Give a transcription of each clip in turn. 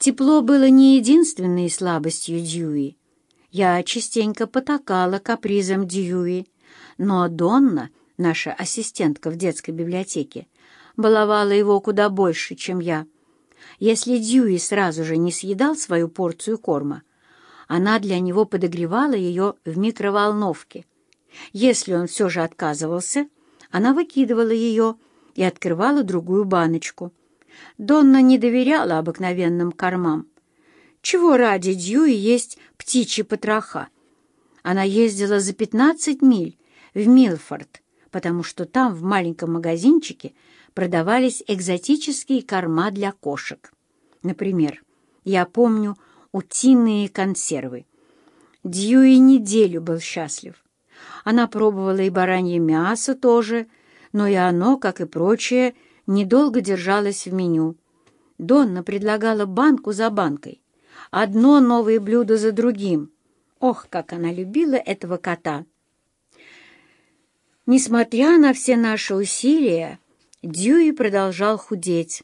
Тепло было не единственной слабостью Дьюи. Я частенько потакала капризом Дьюи, но Донна, наша ассистентка в детской библиотеке, баловала его куда больше, чем я. Если Дьюи сразу же не съедал свою порцию корма, она для него подогревала ее в микроволновке. Если он все же отказывался, она выкидывала ее и открывала другую баночку. Донна не доверяла обыкновенным кормам. Чего ради Дьюи есть птичьи потроха? Она ездила за 15 миль в Милфорд, потому что там, в маленьком магазинчике, продавались экзотические корма для кошек. Например, я помню утиные консервы. Дьюи неделю был счастлив. Она пробовала и баранье мясо тоже, но и оно, как и прочее, недолго держалось в меню. Донна предлагала банку за банкой, одно новое блюдо за другим. Ох, как она любила этого кота! Несмотря на все наши усилия, Дьюи продолжал худеть.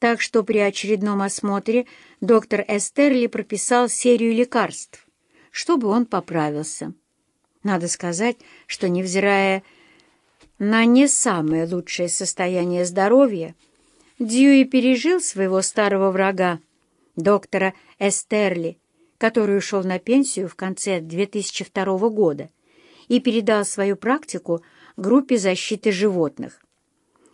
Так что при очередном осмотре доктор Эстерли прописал серию лекарств, чтобы он поправился. Надо сказать, что, невзирая на не самое лучшее состояние здоровья, Дьюи пережил своего старого врага, доктора Эстерли, который ушел на пенсию в конце 2002 года и передал свою практику группе защиты животных.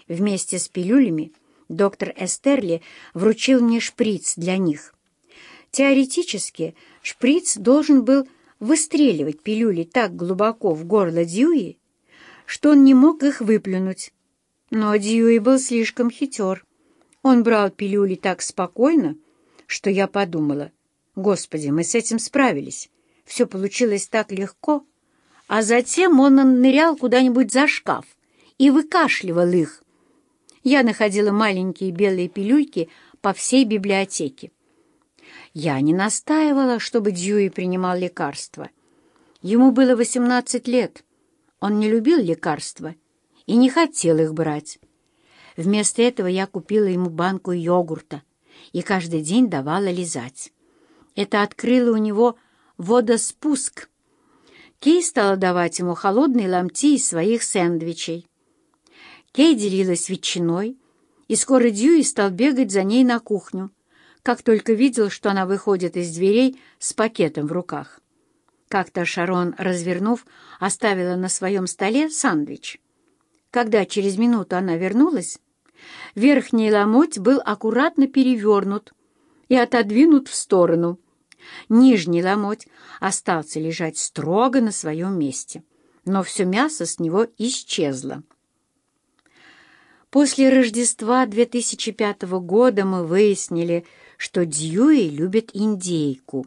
Вместе с пилюлями доктор Эстерли вручил мне шприц для них. Теоретически шприц должен был выстреливать пилюли так глубоко в горло Дьюи, что он не мог их выплюнуть. Но Дьюи был слишком хитер. Он брал пилюли так спокойно, что я подумала, «Господи, мы с этим справились. Все получилось так легко». А затем он нырял куда-нибудь за шкаф и выкашливал их. Я находила маленькие белые пилюльки по всей библиотеке. Я не настаивала, чтобы Дьюи принимал лекарства. Ему было 18 лет. Он не любил лекарства и не хотел их брать. Вместо этого я купила ему банку йогурта и каждый день давала лизать. Это открыло у него водоспуск. Кей стала давать ему холодные ломти из своих сэндвичей. Кей делилась ветчиной, и скоро Дьюи стал бегать за ней на кухню, как только видел, что она выходит из дверей с пакетом в руках. Как-то Шарон, развернув, оставила на своем столе сандвич. Когда через минуту она вернулась, верхний ломоть был аккуратно перевернут и отодвинут в сторону. Нижний ломоть остался лежать строго на своем месте, но все мясо с него исчезло. После Рождества 2005 года мы выяснили, что Дьюи любит индейку,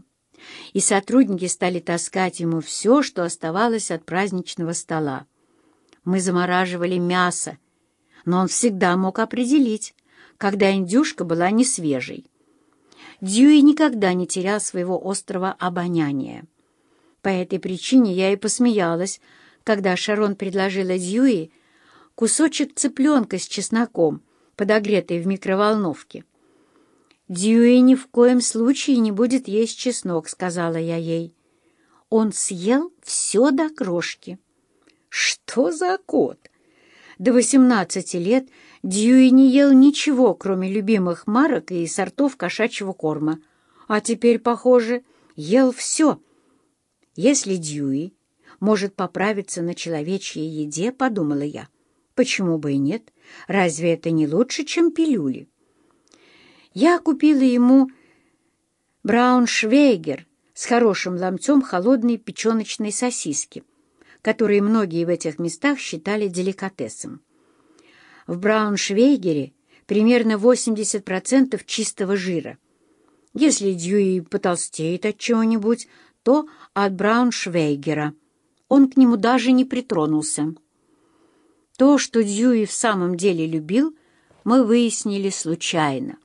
и сотрудники стали таскать ему все, что оставалось от праздничного стола. Мы замораживали мясо, но он всегда мог определить, когда индюшка была не свежей. Дьюи никогда не терял своего острого обоняния. По этой причине я и посмеялась, когда Шарон предложила Дьюи кусочек цыпленка с чесноком, подогретый в микроволновке. «Дьюи ни в коем случае не будет есть чеснок», — сказала я ей. Он съел все до крошки. «Что за кот?» До восемнадцати лет Дьюи не ел ничего, кроме любимых марок и сортов кошачьего корма, а теперь, похоже, ел все. Если Дьюи может поправиться на человечьей еде, подумала я, почему бы и нет, разве это не лучше, чем пилюли? Я купила ему брауншвейгер с хорошим ломтем холодной печеночной сосиски, которые многие в этих местах считали деликатесом. В брауншвейгере примерно 80% чистого жира. Если Дьюи потолстеет от чего-нибудь, то от брауншвейгера. Он к нему даже не притронулся. То, что Дьюи в самом деле любил, мы выяснили случайно.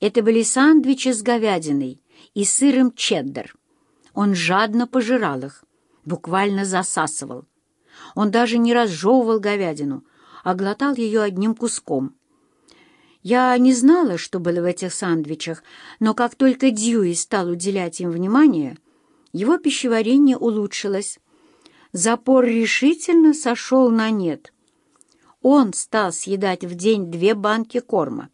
Это были сандвичи с говядиной и сыром чеддер. Он жадно пожирал их, буквально засасывал. Он даже не разжевывал говядину, а глотал ее одним куском. Я не знала, что было в этих сандвичах, но как только Дьюи стал уделять им внимание, его пищеварение улучшилось. Запор решительно сошел на нет. Он стал съедать в день две банки корма,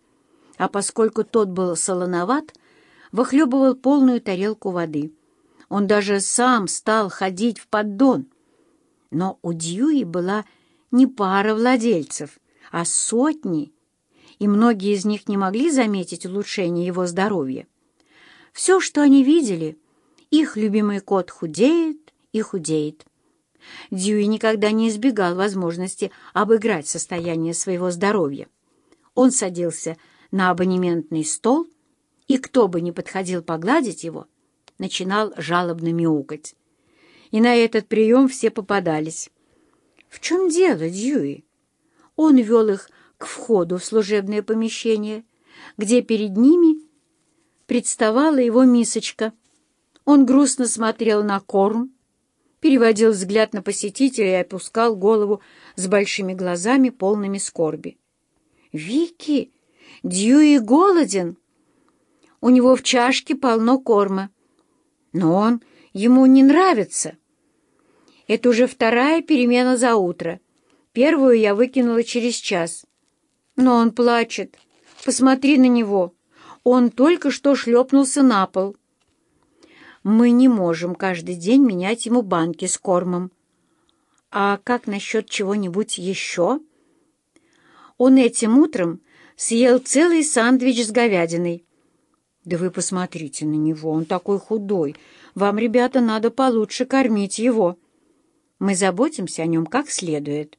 а поскольку тот был солоноват, выхлебывал полную тарелку воды. Он даже сам стал ходить в поддон. Но у Дьюи была не пара владельцев, а сотни, и многие из них не могли заметить улучшение его здоровья. Все, что они видели, их любимый кот худеет и худеет. Дьюи никогда не избегал возможности обыграть состояние своего здоровья. Он садился на абонементный стол, и кто бы ни подходил погладить его, начинал жалобно мяукать. И на этот прием все попадались. В чем дело, Дьюи? Он вел их к входу в служебное помещение, где перед ними представала его мисочка. Он грустно смотрел на корм, переводил взгляд на посетителя и опускал голову с большими глазами, полными скорби. «Вики, Дьюи голоден. У него в чашке полно корма. Но он ему не нравится. Это уже вторая перемена за утро. Первую я выкинула через час. Но он плачет. Посмотри на него. Он только что шлепнулся на пол. Мы не можем каждый день менять ему банки с кормом. А как насчет чего-нибудь еще? Он этим утром съел целый сандвич с говядиной. Да вы посмотрите на него, он такой худой. Вам, ребята, надо получше кормить его. Мы заботимся о нем как следует.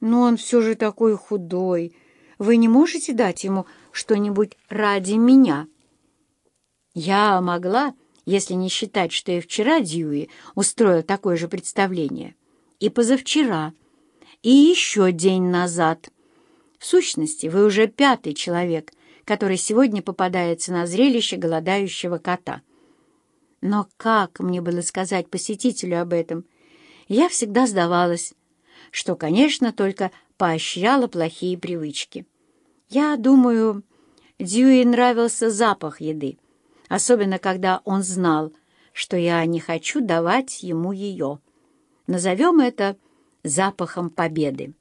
Но он все же такой худой. Вы не можете дать ему что-нибудь ради меня? Я могла, если не считать, что и вчера Дьюи устроил такое же представление, и позавчера, и еще день назад. В сущности, вы уже пятый человек, который сегодня попадается на зрелище голодающего кота. Но как мне было сказать посетителю об этом? Я всегда сдавалась, что, конечно, только поощряла плохие привычки. Я думаю, Дьюи нравился запах еды, особенно когда он знал, что я не хочу давать ему ее. Назовем это запахом победы.